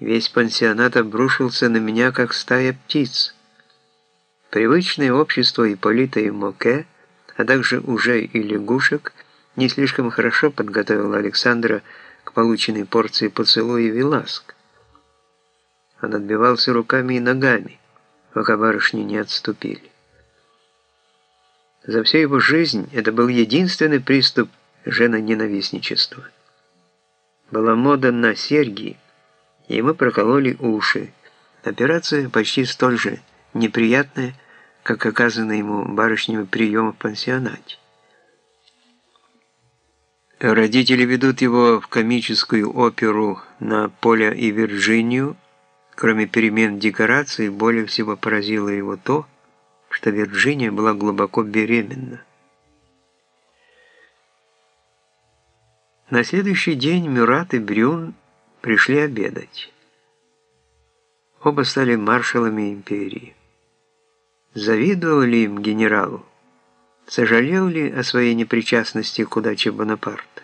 Весь пансионат обрушился на меня, как стая птиц. Привычное общество Ипполита и Моке, а также уже и лягушек, не слишком хорошо подготовило Александра к полученной порции поцелуев и ласк. Он отбивался руками и ногами, пока барышни не отступили. За всю его жизнь это был единственный приступ женоненавистничества. Была мода на серьги, мы прокололи уши. Операция почти столь же неприятная, как оказанный ему барышнями прием в пансионате. Родители ведут его в комическую оперу на Поля и Вирджинию. Кроме перемен декораций, более всего поразило его то, что Вирджиния была глубоко беременна. На следующий день Мюрат и Брюн пришли обедать. Оба стали маршалами империи. Завидовал ли им генералу? Сожалел ли о своей непричастности к удаче Бонапарта?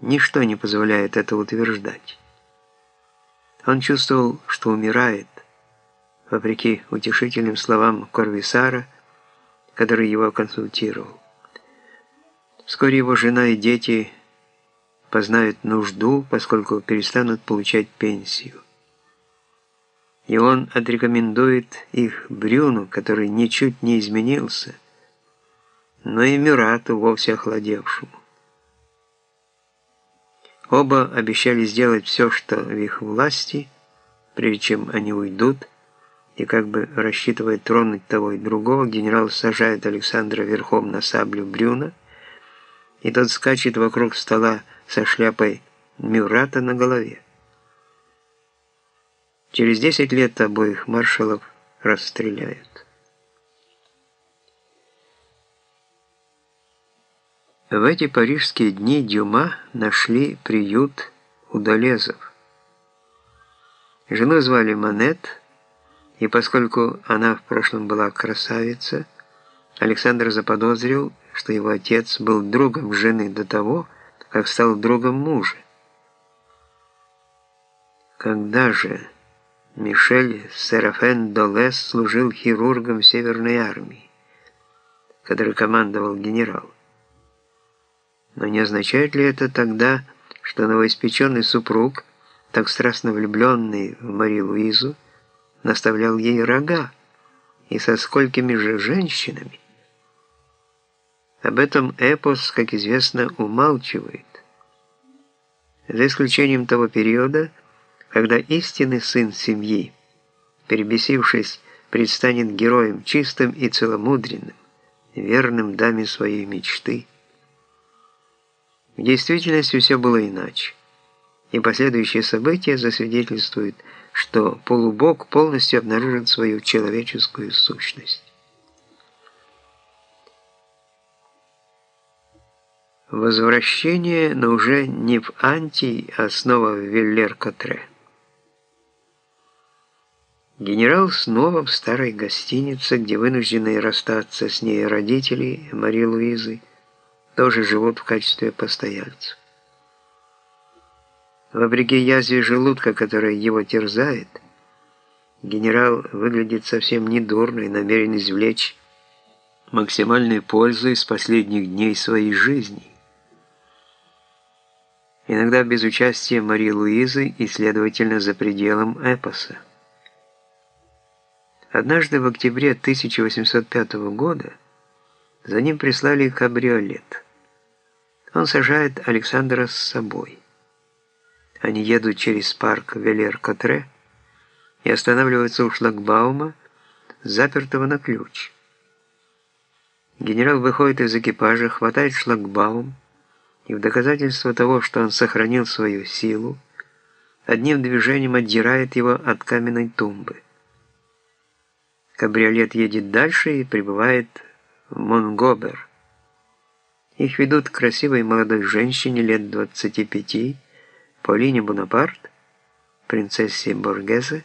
Ничто не позволяет это утверждать. Он чувствовал, что умирает, вопреки утешительным словам Корвисара, который его консультировал. Вскоре его жена и дети познают нужду, поскольку перестанут получать пенсию. И он отрекомендует их Брюну, который ничуть не изменился, но и Мюрату, вовсе охладевшему. Оба обещали сделать все, что в их власти, прежде чем они уйдут, и как бы рассчитывая тронуть того и другого, генерал сажает Александра верхом на саблю Брюна, и тот скачет вокруг стола со шляпой Мюрата на голове. Через 10 лет обоих маршалов расстреляют. В эти парижские дни Дюма нашли приют у Долезов. Жену звали Манет, и поскольку она в прошлом была красавица, Александр заподозрил, что его отец был другом жены до того, как стал другом мужа. Когда же Мишель Серафен Долес служил хирургом Северной армии, который командовал генерал? Но не означает ли это тогда, что новоиспеченный супруг, так страстно влюбленный в Мари Луизу, наставлял ей рога, и со сколькими же женщинами. Об этом эпос, как известно, умалчивает. За исключением того периода, когда истинный сын семьи, перебесившись, предстанет героем чистым и целомудренным, верным даме своей мечты. В действительности все было иначе, и последующие события засвидетельствуют, что полубог полностью обнаружит свою человеческую сущность. Возвращение, но уже не в Антий, а снова в Виллер-Котре. Генерал снова в старой гостинице, где вынужденные расстаться с ней родители Мари Луизы тоже живут в качестве постояльцев. Вопреки язве желудка, которая его терзает, генерал выглядит совсем недурно и намерен извлечь максимальную пользу из последних дней своей жизни. Иногда без участия Марии Луизы и, следовательно, за пределом эпоса. Однажды в октябре 1805 года за ним прислали кабриолет. Он сажает Александра с собой. Они едут через парк Велер-Котре и останавливаются у шлагбаума, запертого на ключ. Генерал выходит из экипажа, хватает шлагбаум и в доказательство того, что он сохранил свою силу, одним движением отдирает его от каменной тумбы. Кабриолет едет дальше и прибывает в Монгобер. Их ведут к красивой молодой женщине лет 25 Полине Бонапарт, принцессе Боргезе,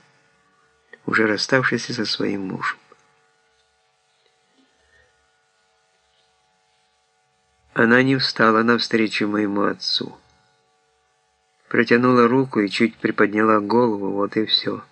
уже расставшейся со своим мужем. Она не встала навстречу моему отцу. протянула руку и чуть приподняла голову, вот и все.